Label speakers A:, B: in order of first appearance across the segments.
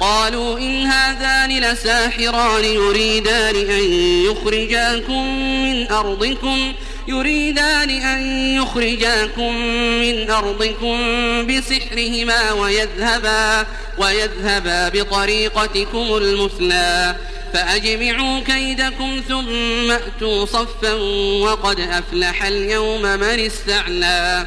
A: قالوا إن هذان لساحران يريدان أن يخرجاكم من أرضكم يريدان أن يخرجاكم من أرضكم بسحرهما ويذهبا ويذهبا بطريقتكم المثلى. فأجمعوا كيدكم ثم أتوا صفا وقد أفلح اليوم من استعلى.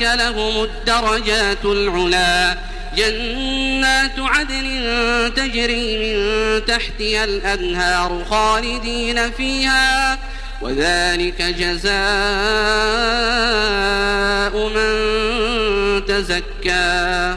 A: لهم الدرجات العلا. جنات عدن تجري من تحتها الأنهار خالدين فيها وذلك جزاء من تزكى.